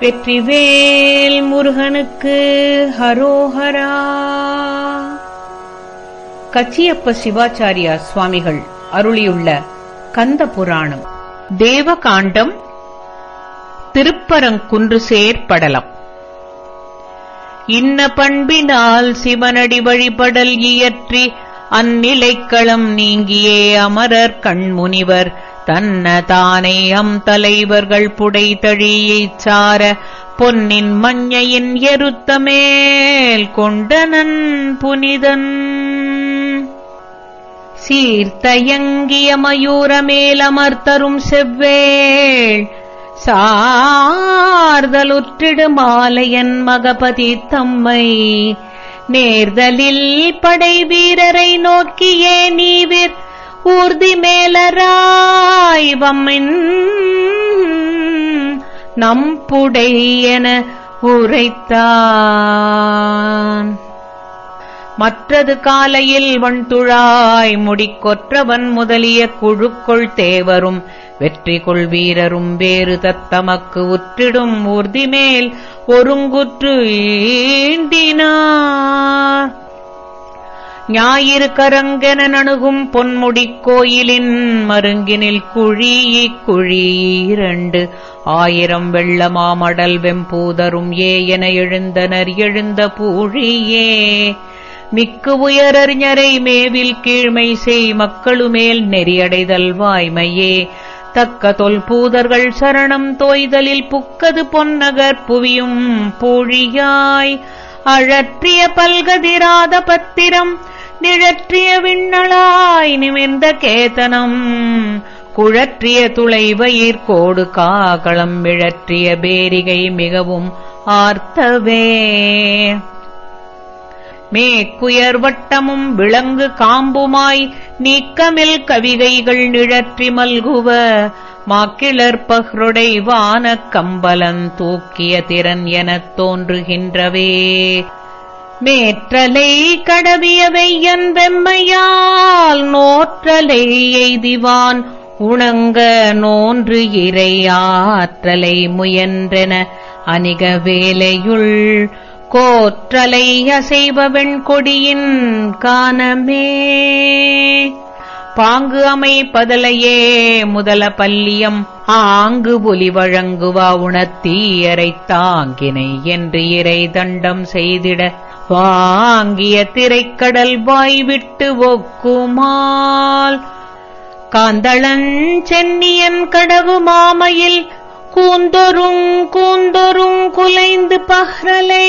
வெற்றிவேல் முருகனுக்கு ஹரோஹரா. கச்சியப்ப சிவாச்சாரியா சுவாமிகள் அருளியுள்ள கந்த புராணம் தேவகாண்டம் திருப்பரங்குன்று சேர்ப்படலம் இன்ன பண்பினால் சிவனடி வழிபடல் இயற்றி அந்நிலைக்களம் நீங்கியே அமரர் கண்முனிவர். தன்னதானே அம் தலைவர்கள் புடைதழியைச் சார பொன்னின் மஞ்சையின் எருத்த மேல் கொண்டனன் புனிதன். சீர்த்தயங்கிய மயூர மேலமர்த்தரும் செவ்வேள் சார்தலுற்றிடு மாலையன் மகபதி தம்மை. நேர்தலில் படை வீரரை நோக்கியே நீவிர் தெய்வமின் நம்புடையன என உரைத்தான். மற்றது காலையில் வண்துழாய் முடிக்கொற்றவன் முதலிய குழுக்கொள் தேவரும் வெற்றி கொள் வீரரும் வேறு தத்தமக்கு உற்றிடும் ஊர்திமேல் ஒருங்குற்று ஈண்டினார். ஞாயிறு கரங்கென நணுகும் பொன்முடிக் கோயிலின் மருங்கினில் குழி குழி இரண்டு. ஆயிரம் வெள்ளமாமடல் வெம்பூதரும் ஏ என எழுந்தனர் எழுந்த பூழியே. மிக்கு உயரறிஞரை மேவில் கீழ்மை செய் மக்களுமேல் நெறியடைதல் வாய்மையே. தக்க தொல்பூதர்கள் சரணம் தோய்தலில் புக்கது பொன்னகர் புவியும் பூழியாய். அழற்றிய பல்கதிராத பத்திரம் நிழற்றிய விண்ணளாய் நிமிர்ந்த கேதனம். குழற்றிய துளை வயிற்கோடு காகளம் விழற்றிய பேரிகை மிகவும் ஆர்த்தவே. மேக்குயர் வட்டமும் விளங்கு காம்புமாய் நீக்கமில் கவிகைகள் நிழற்றி மல்குவ. மாக்கிளர் பஹ்ருடை வானக் கம்பலன் தூக்கிய திறன் எனத் தோன்றுகின்றவே. மேற்றலை கடவிய வெய்யன் வெம்மையால் நோற்றலை எய்திவான். உணங்க நோன்று இறை ஆற்றலை முயன்றென அணிக வேலையுள். கோற்றலை அசைவ கொடியின் காணமே பாங்கு அமைப்பதலையே முதல பல்லியம் ஆங்கு ஒலி வழங்குவா உணத்தீயரை தாங்கினை என்று இறை தண்டம் செய்திட வாங்கிய திரைக்கடல் வாய்விட்டு ஒக்குமால். காந்தளன் சென்னியன் கடவு மாமையில் கூந்தொருங் கூந்தொருங் குலைந்து பஹ்ரலை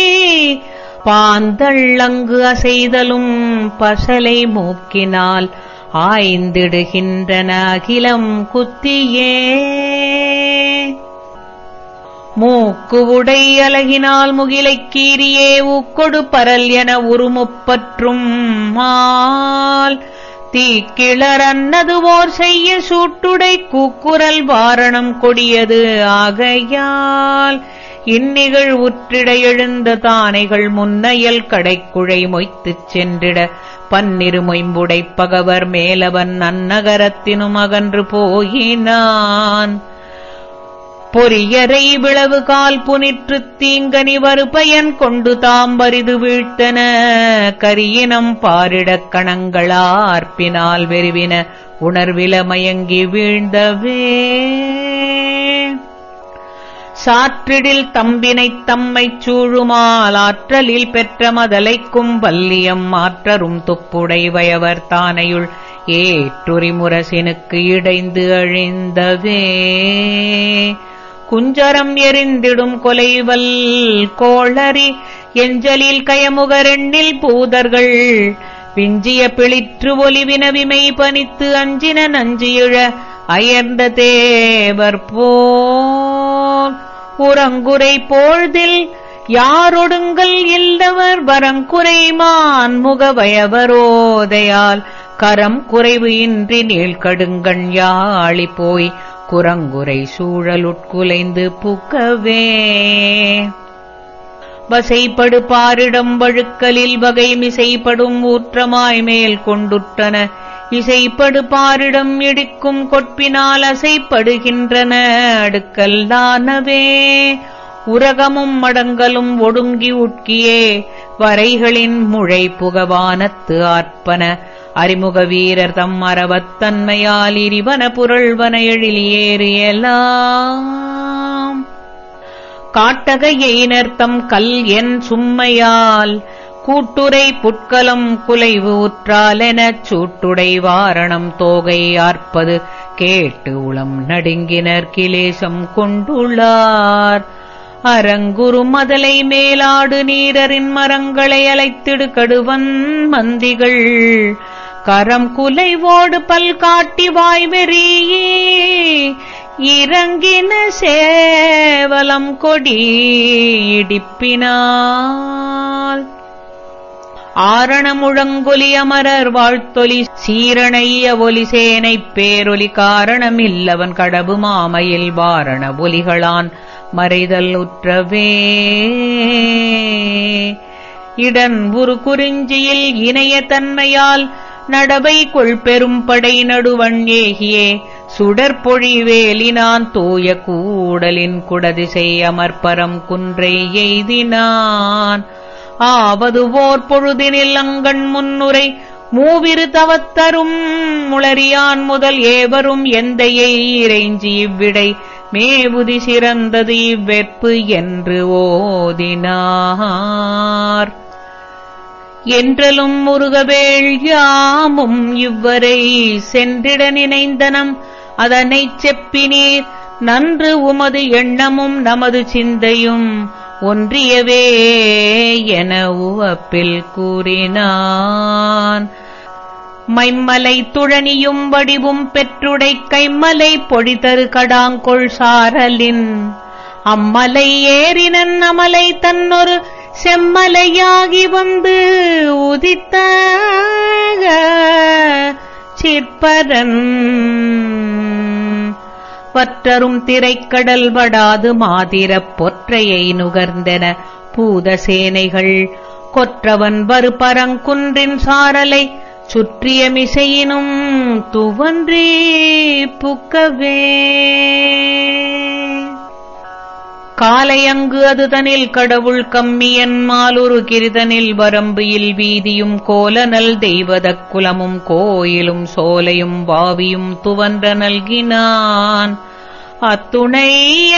பாந்தள்ளங்கு அசைதலும் பசலை மூக்கினால் ஆய்ந்திடுகின்றன அகிலம் குத்தியே. மூக்கு உடை அலகினால் முகிலைக் கீரியே ஊக்கொடு பரல் என உருமுப்பற்றும் மால். தீக்கிளர் அன்னதுவோர் செய்ய சூட்டுடை கூக்குரல் வாரணம் கொடியது ஆகையால். இந்நிகழ் உற்றிட எழுந்த தானைகள் முன்னையல் கடைக்குழை மொய்த்துச் சென்றிட பன்னிரு மொயம்புடை பகவர் மேலவன் அந்நகரத்தினும் அகன்று போயினான். பொரியரை விளவு கால் புனிற்றுத் தீங்கனி வருபயன் கொண்டு தாம் வரிது வீழ்த்தன கரியினம் பாரிடக் கணங்களார்ப்பினால் வெறிவின உணர்வில மயங்கி வீழ்ந்தவே. சாற்றிடில் தம்பினைத் தம்மைச் சூழுமால் ஆற்றலில் பெற்ற மதலைக்கும் வல்லியம் மாற்றரும் துப்புடை வயவர் தானையுள் ஏற்றுரிமுரசினுக்கு இடைந்து அழிந்தவே. குஞ்சரம் எரிந்திடும் கொலைவல் கோளறி எஞ்சலில் கயமுகரெண்ணில் பூதர்கள் பிஞ்சிய பிளிற்று ஒலிவினவிமை பனித்து அஞ்சின நஞ்சியிழ அயர்ந்த தேவர் போல். உறங்குரை போழ்தில் யாரொடுங்கள் இல்லவர் வரங்குறைமான் முகவயவரோதையால். கரம் குறைவு இன்றி நீழ்கடுங்கண் யாழி போய் குரங்குரை சூழலுட்குலைந்து புக்கவே. வசைப்படு பாரிடம் வழுக்கலில் வகை மிசைப்படும் ஊற்றமாய் மேல் கொண்டுட்டன. இசைப்படு பாரிடம் இடிக்கும் கொட்பினால் அசைப்படுகின்றன. அடுக்கல்லானவே உரகமும் மடங்கலும் ஒடுங்கி உட்கியே. வரைகளின் முழை புகவானத்து ஆர்ப்பன. அறிமுக வீரர் தம் அறவத்தன்மையால் இரிவன புரள்வன எழிலியேறியலாம் காட்டகையை நர்த்தம் கல் என் சும்மையால் கூட்டுரை புட்கலம் குலைவு உற்றாலெனச் சூட்டுடை வாரணம் தோகை ஆர்ப்பது கேட்டு உளம் நடுங்கினர் கிலேசம் கொண்டுள்ளார். அரங்குரு மதலை மேலாடு நீரரின் மரங்களை அலைத்திடு கடுவன் மந்திகள். கரம் குலைவோடு பல் காட்டி வாய்வெறியே இறங்கின சேவலம் கொடி இடிப்பினால். ஆரணமுழங்கொலி அமரர் வாழ்த்தொலி சீரணைய ஒலி சேனைப் பேரொலி காரணமில்லவன் கடபு மாமையில் வாரண ஒலிகளான் மறைதல் உற்றவே. இடன் ஒரு குறிஞ்சியில் இணைய தன்மையால் நடவை கொள் பெரும் படை நடுவண் ஏகியே சுடற்பொழிவேலினான் தூய கூடலின் குடதிசை அமர்பரம் குன்றை எய்தினான். ஆவது ஓர் பொழுதினில் அங்கண் முன்னுரை மூவிரு தவத்தரும் முளரியான் முதல் ஏவரும் எந்தையை இறைஞ்சி இவ்விடை. மேவுதி சிறந்தது இவ்வெற்பு என்று ஓதினார். என்றலும் முருகவேள் யாமும் இவ்வரை சென்றிட நினைந்தனம். அதனைச் செப்பினீர் நன்று உமது எண்ணமும் நமது சிந்தையும் ஒன்றியவே என உவப்பில் கூறினான். மைம்மலை துழனியும் வடிவும் பெற்றுடை கைமலை பொழிதரு கடாங்கொள் சாரலின். அம்மலை ஏறினன் அமலை தன்னொரு செம்மலையாகி வந்து உதித்த சிற்பரன். வற்றரும் திரைக்கடல் வடாது மாதிரப் பொற்றையை நுகர்ந்தென பூத சேனைகள் கொற்றவன் வரு பரங்குன்றின் சாரலை சுற்றிய மிசையினும் துவன்றே புக்கவே. காலையங்கு அதுதனில் கடவுள் கம்மியன் மாலுரு கிருதனில் வரம்பியில் வீதியும் கோலனல் தெய்வதக் குலமும் கோயிலும் சோலையும் வாவியும் துவன்ற நல்கினான். அத்துணை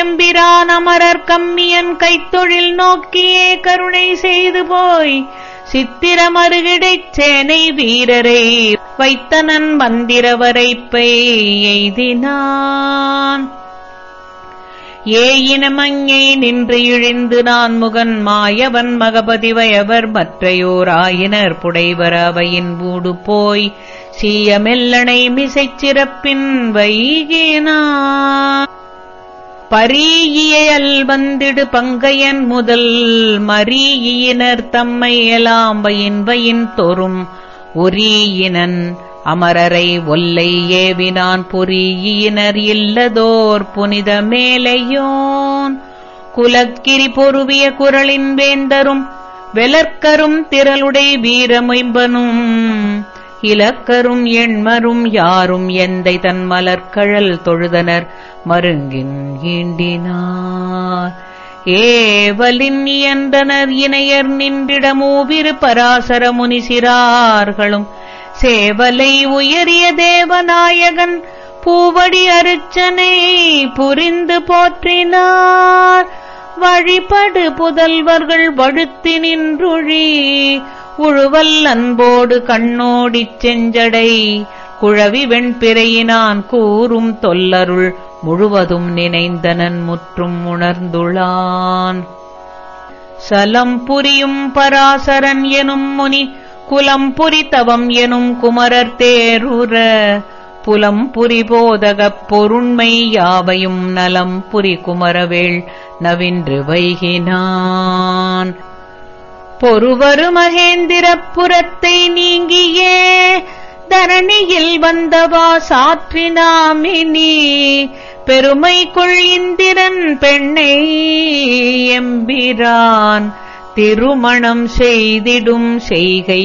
எம்பிரான் அமரர் கம்மியன் கைத்தொழில் நோக்கியே கருணை செய்து போய் சித்திரமருகிடைச் சேனை வீரரை வைத்தனன் மந்திரவரைப்பை பெய்தினான் ஏயினமங்கே நின்று இழிந்து நான் முகன் மாயவன் மகபதி வயவர் மற்றையோர் ஆயினர் புடைவர் அவையின் ஊடு போய் சீயமெல்லனை மிசைச் சிறப்பின் வைகேனா. பரீயியல் வந்திடு பங்கையன் முதல் மரீயினர் தம்மை எலாம்பையின் வயின் தொறும் ஒரீயினன் அமரரை ஒல்லை ஏவினான் பொறியினர் இல்லதோர் புனித மேலையோன். குலக்கிரி பொருவிய குரலின் வேந்தரும் வெலற்கரும் திரளுடை வீரமைம்பனும் இலக்கரும் எண்மரும் யாரும் எந்தை தன் மலர்கழல் தொழுதனர் மருங்கின் ஈண்டினார். ஏவலின் இயன்றனர் இணையர் நின்றிடமூவிரு பராசர முனிசிறார்களும் சேவலை உயரிய தேவநாயகன் பூவடி அருச்சனை புரிந்து போற்றினார். வழிபடு புதல்வர்கள் வழுத்தி நின்றுழி உழுவல் அன்போடு கண்ணோடிச் செஞ்சடை. குழவி வெண்பிறையினான் கூறும் தொல்லருள் முழுவதும் நினைந்தனன் முற்றும் உணர்ந்துளான் சலம் புரியும் பராசரன் எனும் முனி குலம் புரித்தவம் எனும் குமரர் தேரூர புலம் புரி போதகப் பொருண்மை யாவையும் நலம் புரி குமரவேள் நவின்று வைகினான். பொறுவரு மகேந்திரப்புறத்தை நீங்கியே தரணியில் வந்தவா சாற்றினாமினி பெருமைக்குள் இந்திரன் பெண்ணை எம்பிரான். திருமணம் செய்திடும் செய்கை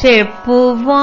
செப்புவான்